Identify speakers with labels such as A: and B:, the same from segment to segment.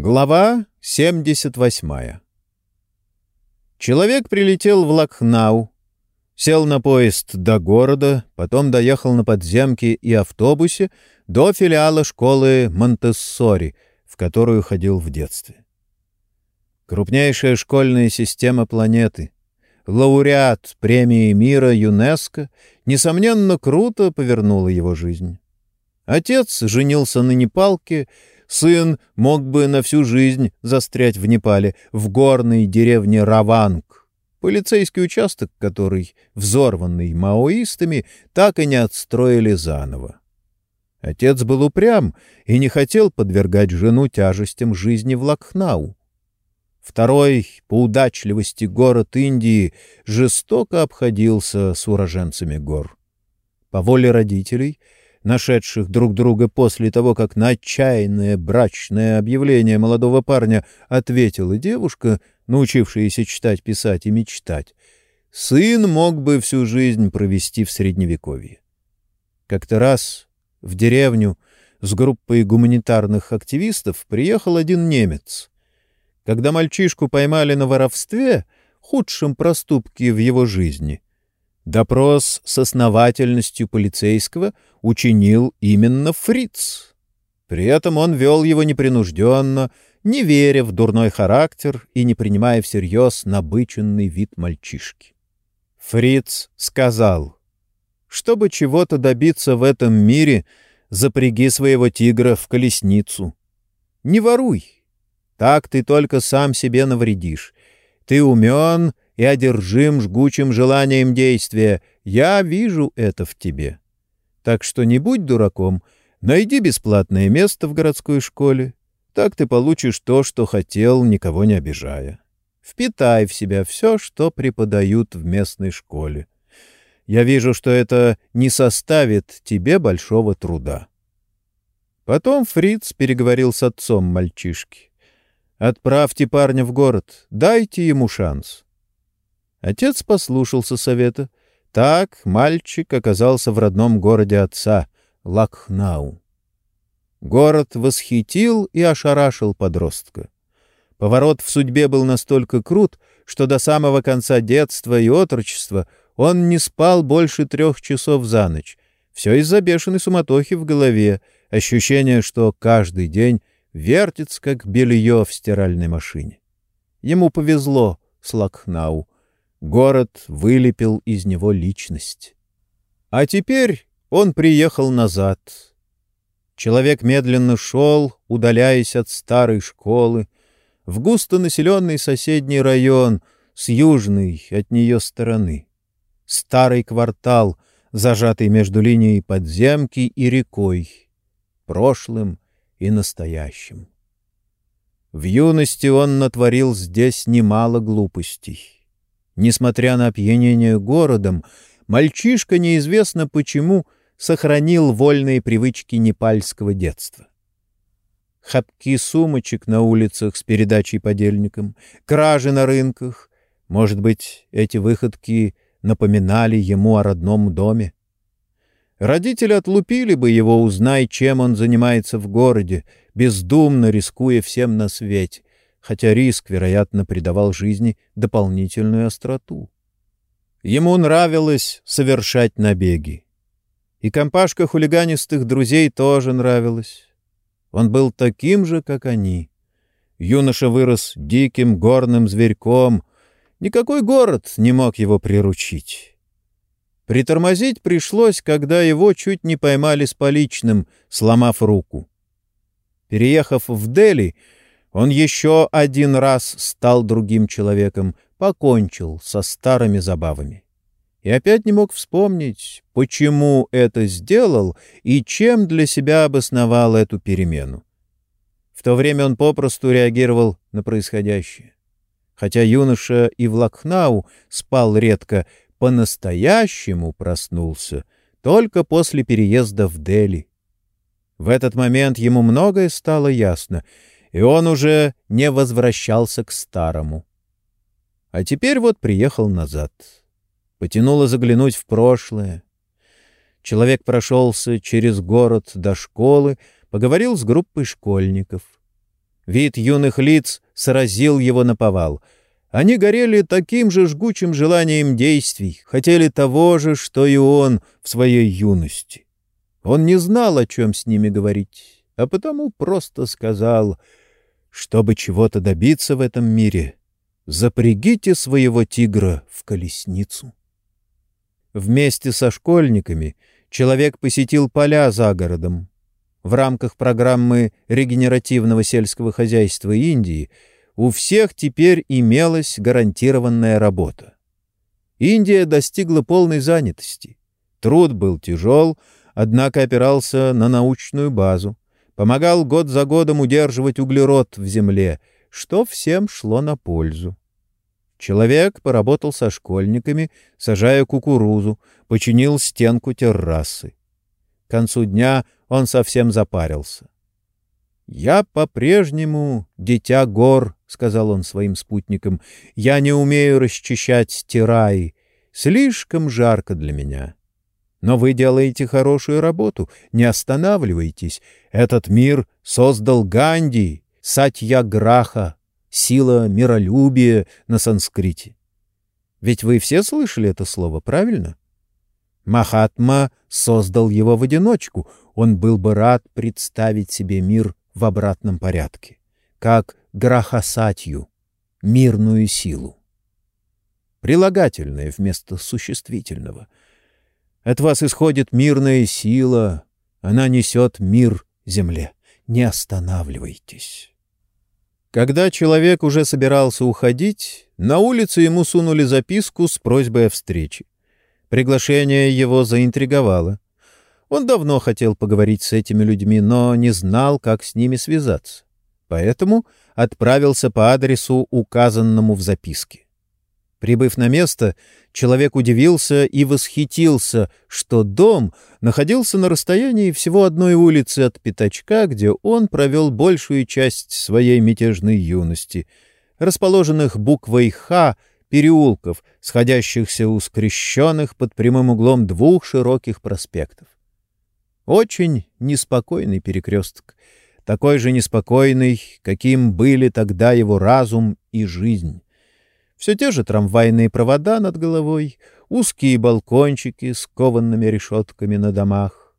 A: Глава 78 Человек прилетел в Лакхнау, сел на поезд до города, потом доехал на подземке и автобусе до филиала школы Монтессори, в которую ходил в детстве. Крупнейшая школьная система планеты, лауреат премии мира ЮНЕСКО, несомненно, круто повернула его жизнь. Отец женился на Непалке — Сын мог бы на всю жизнь застрять в Непале, в горной деревне Раванг, полицейский участок который, взорванный маоистами, так и не отстроили заново. Отец был упрям и не хотел подвергать жену тяжестям жизни в Лакхнау. Второй, по удачливости город Индии, жестоко обходился с уроженцами гор. По воле родителей — нашедших друг друга после того, как на отчаянное брачное объявление молодого парня ответила девушка, научившаяся читать, писать и мечтать, сын мог бы всю жизнь провести в Средневековье. Как-то раз в деревню с группой гуманитарных активистов приехал один немец. Когда мальчишку поймали на воровстве, худшем проступке в его жизни — Допрос с основательностью полицейского учинил именно Фриц. При этом он вел его непринужденно, не веря в дурной характер и не принимая всерьез набыченный вид мальчишки. Фриц сказал, «Чтобы чего-то добиться в этом мире, запряги своего тигра в колесницу. Не воруй. Так ты только сам себе навредишь. Ты умен и одержим жгучим желанием действия. Я вижу это в тебе. Так что не будь дураком, найди бесплатное место в городской школе. Так ты получишь то, что хотел, никого не обижая. Впитай в себя все, что преподают в местной школе. Я вижу, что это не составит тебе большого труда. Потом Фриц переговорил с отцом мальчишки. «Отправьте парня в город, дайте ему шанс. Отец послушался совета. Так мальчик оказался в родном городе отца, Лакхнау. Город восхитил и ошарашил подростка. Поворот в судьбе был настолько крут, что до самого конца детства и отрочества он не спал больше трех часов за ночь. Все из-за бешеной суматохи в голове, ощущение, что каждый день вертится, как белье в стиральной машине. Ему повезло с Лакхнау — Город вылепил из него личность. А теперь он приехал назад. Человек медленно шел, удаляясь от старой школы, в густонаселенный соседний район с южной от нее стороны. Старый квартал, зажатый между линией подземки и рекой, прошлым и настоящим. В юности он натворил здесь немало глупостей. Несмотря на опьянение городом, мальчишка неизвестно почему сохранил вольные привычки непальского детства. Хапки сумочек на улицах с передачей подельникам, кражи на рынках. Может быть, эти выходки напоминали ему о родном доме? Родители отлупили бы его, узнай, чем он занимается в городе, бездумно рискуя всем на свете хотя риск, вероятно, придавал жизни дополнительную остроту. Ему нравилось совершать набеги. И компашка хулиганистых друзей тоже нравилась. Он был таким же, как они. Юноша вырос диким горным зверьком. Никакой город не мог его приручить. Притормозить пришлось, когда его чуть не поймали с поличным, сломав руку. Переехав в Дели, он еще один раз стал другим человеком, покончил со старыми забавами. И опять не мог вспомнить, почему это сделал и чем для себя обосновал эту перемену. В то время он попросту реагировал на происходящее. Хотя юноша и в Лакхнау спал редко, по-настоящему проснулся только после переезда в Дели. В этот момент ему многое стало ясно — и он уже не возвращался к старому. А теперь вот приехал назад. Потянуло заглянуть в прошлое. Человек прошелся через город до школы, поговорил с группой школьников. Вид юных лиц сразил его на повал. Они горели таким же жгучим желанием действий, хотели того же, что и он в своей юности. Он не знал, о чем с ними говорить, а потому просто сказал, чтобы чего-то добиться в этом мире, запрягите своего тигра в колесницу. Вместе со школьниками человек посетил поля за городом. В рамках программы регенеративного сельского хозяйства Индии у всех теперь имелась гарантированная работа. Индия достигла полной занятости. Труд был тяжел, однако опирался на научную базу, помогал год за годом удерживать углерод в земле, что всем шло на пользу. Человек поработал со школьниками, сажая кукурузу, починил стенку террасы. К концу дня он совсем запарился. «Я по-прежнему дитя гор», — сказал он своим спутникам. «Я не умею расчищать тираи. Слишком жарко для меня. Но вы делаете хорошую работу, не останавливайтесь. Этот мир создал Ганди, Сатьяграха, сила миролюбия на санскрите. Ведь вы все слышали это слово, правильно? Махатма создал его в одиночку. Он был бы рад представить себе мир в обратном порядке, как грахасатью, мирную силу. Прилагательное вместо существительного. От вас исходит мирная сила, она несет мир земле. Не останавливайтесь. Когда человек уже собирался уходить, на улице ему сунули записку с просьбой о встрече. Приглашение его заинтриговало. Он давно хотел поговорить с этими людьми, но не знал, как с ними связаться. Поэтому отправился по адресу, указанному в записке. Прибыв на место, человек удивился и восхитился, что дом находился на расстоянии всего одной улицы от пятачка, где он провел большую часть своей мятежной юности, расположенных буквой «Х» переулков, сходящихся у скрещенных под прямым углом двух широких проспектов. Очень неспокойный перекресток, такой же неспокойный, каким были тогда его разум и жизнь. Все те же трамвайные провода над головой, узкие балкончики с кованными решетками на домах.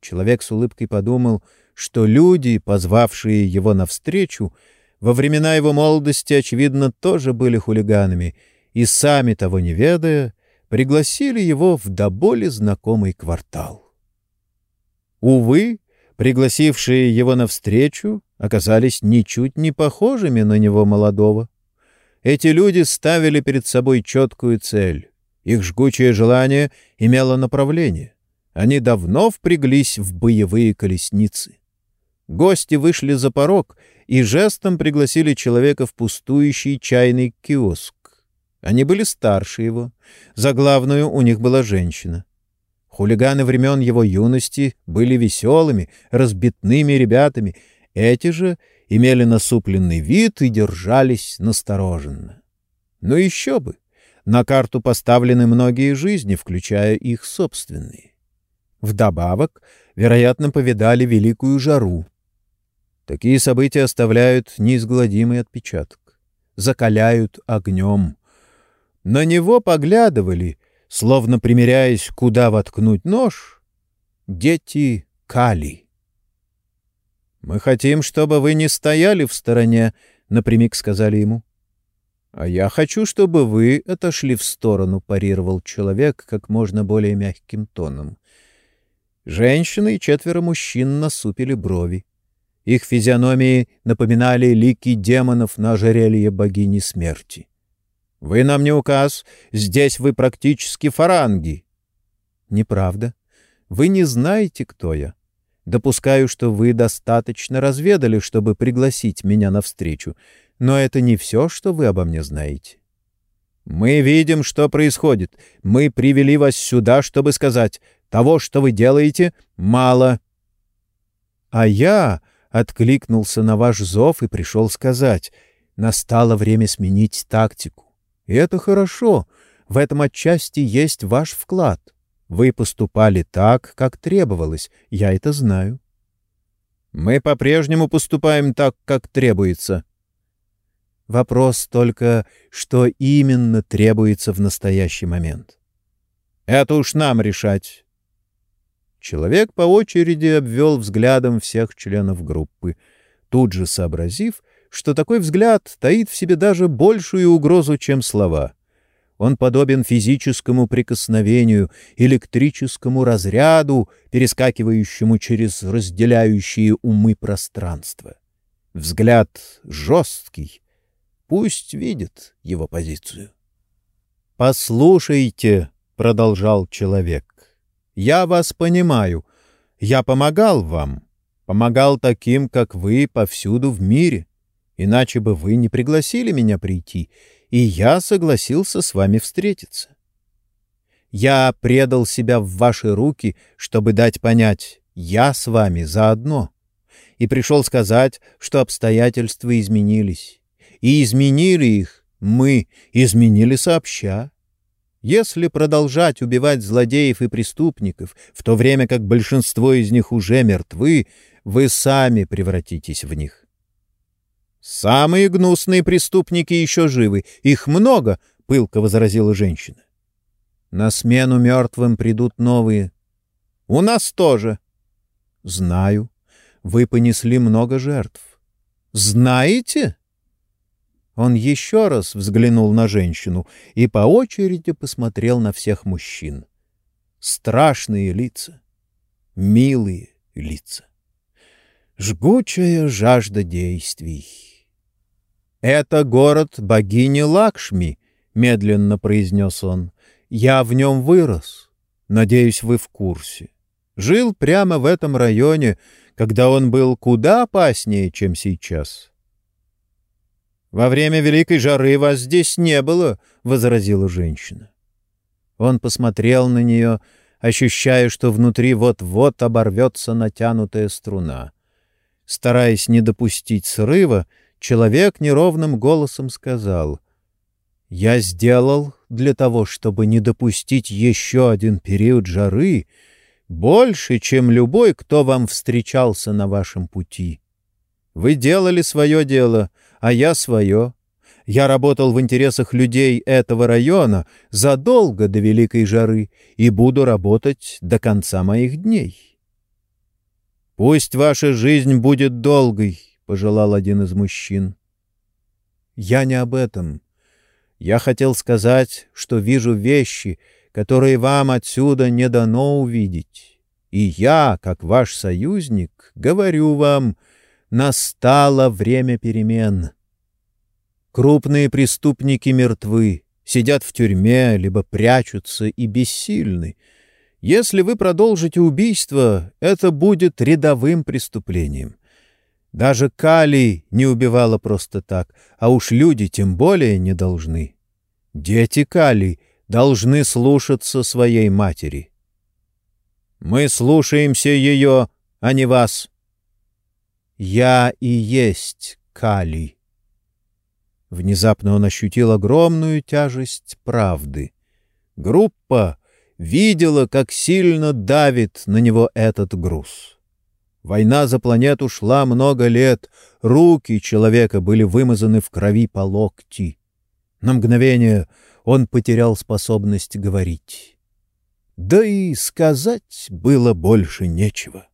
A: Человек с улыбкой подумал, что люди, позвавшие его навстречу, во времена его молодости, очевидно, тоже были хулиганами, и, сами того не ведая, пригласили его в до боли знакомый квартал. Увы, пригласившие его навстречу оказались ничуть не похожими на него молодого. Эти люди ставили перед собой четкую цель. Их жгучее желание имело направление. Они давно впряглись в боевые колесницы. Гости вышли за порог и жестом пригласили человека в пустующий чайный киоск. Они были старше его. За главную у них была женщина. Хулиганы времен его юности были веселыми, разбитными ребятами. Эти же имели насупленный вид и держались настороженно. Но еще бы! На карту поставлены многие жизни, включая их собственные. Вдобавок, вероятно, повидали великую жару. Такие события оставляют неизгладимый отпечаток, закаляют огнем. На него поглядывали, словно примеряясь, куда воткнуть нож, дети Кали. «Мы хотим, чтобы вы не стояли в стороне», — напрямик сказали ему. «А я хочу, чтобы вы отошли в сторону», — парировал человек как можно более мягким тоном. Женщины и четверо мужчин насупили брови. Их физиономии напоминали лики демонов на ожерелье богини смерти. «Вы нам не указ, здесь вы практически фаранги». «Неправда. Вы не знаете, кто я. Допускаю, что вы достаточно разведали, чтобы пригласить меня на встречу, но это не все, что вы обо мне знаете. Мы видим, что происходит. Мы привели вас сюда, чтобы сказать, того, что вы делаете, мало. А я откликнулся на ваш зов и пришел сказать, настало время сменить тактику. И это хорошо. В этом отчасти есть ваш вклад. Вы поступали так, как требовалось, я это знаю. Мы по-прежнему поступаем так, как требуется. Вопрос только, что именно требуется в настоящий момент. Это уж нам решать. Человек по очереди обвел взглядом всех членов группы, тут же сообразив, что такой взгляд таит в себе даже большую угрозу, чем слова. Он подобен физическому прикосновению, электрическому разряду, перескакивающему через разделяющие умы пространства. Взгляд жесткий. Пусть видит его позицию. «Послушайте», — продолжал человек, — «я вас понимаю. Я помогал вам, помогал таким, как вы, повсюду в мире. Иначе бы вы не пригласили меня прийти, и я согласился с вами встретиться. Я предал себя в ваши руки, чтобы дать понять, я с вами заодно, и пришел сказать, что обстоятельства изменились. И изменили их мы, изменили сообща. Если продолжать убивать злодеев и преступников, в то время как большинство из них уже мертвы, вы сами превратитесь в них. «Самые гнусные преступники еще живы. Их много», — пылко возразила женщина. «На смену мертвым придут новые. У нас тоже». «Знаю. Вы понесли много жертв». «Знаете?» Он еще раз взглянул на женщину и по очереди посмотрел на всех мужчин. Страшные лица, милые лица. Жгучая жажда действий. «Это город богини Лакшми», — медленно произнес он. «Я в нем вырос. Надеюсь, вы в курсе. Жил прямо в этом районе, когда он был куда опаснее, чем сейчас». «Во время Великой жары вас здесь не было», — возразила женщина. Он посмотрел на нее, ощущая, что внутри вот-вот оборвется натянутая струна. Стараясь не допустить срыва, — человек неровным голосом сказал, «Я сделал для того, чтобы не допустить еще один период жары, больше, чем любой, кто вам встречался на вашем пути. Вы делали свое дело, а я свое. Я работал в интересах людей этого района задолго до Великой жары и буду работать до конца моих дней. Пусть ваша жизнь будет долгой, — пожелал один из мужчин. «Я не об этом. Я хотел сказать, что вижу вещи, которые вам отсюда не дано увидеть. И я, как ваш союзник, говорю вам, настало время перемен. Крупные преступники мертвы, сидят в тюрьме, либо прячутся и бессильны. Если вы продолжите убийство, это будет рядовым преступлением. Даже Кали не убивала просто так, а уж люди тем более не должны. Дети Кали должны слушаться своей матери. Мы слушаемся ее, а не вас. Я и есть Кали. Внезапно он ощутил огромную тяжесть правды. Группа видела, как сильно давит на него этот груз. Война за планету шла много лет, руки человека были вымазаны в крови по локти. На мгновение он потерял способность говорить. Да и сказать было больше нечего.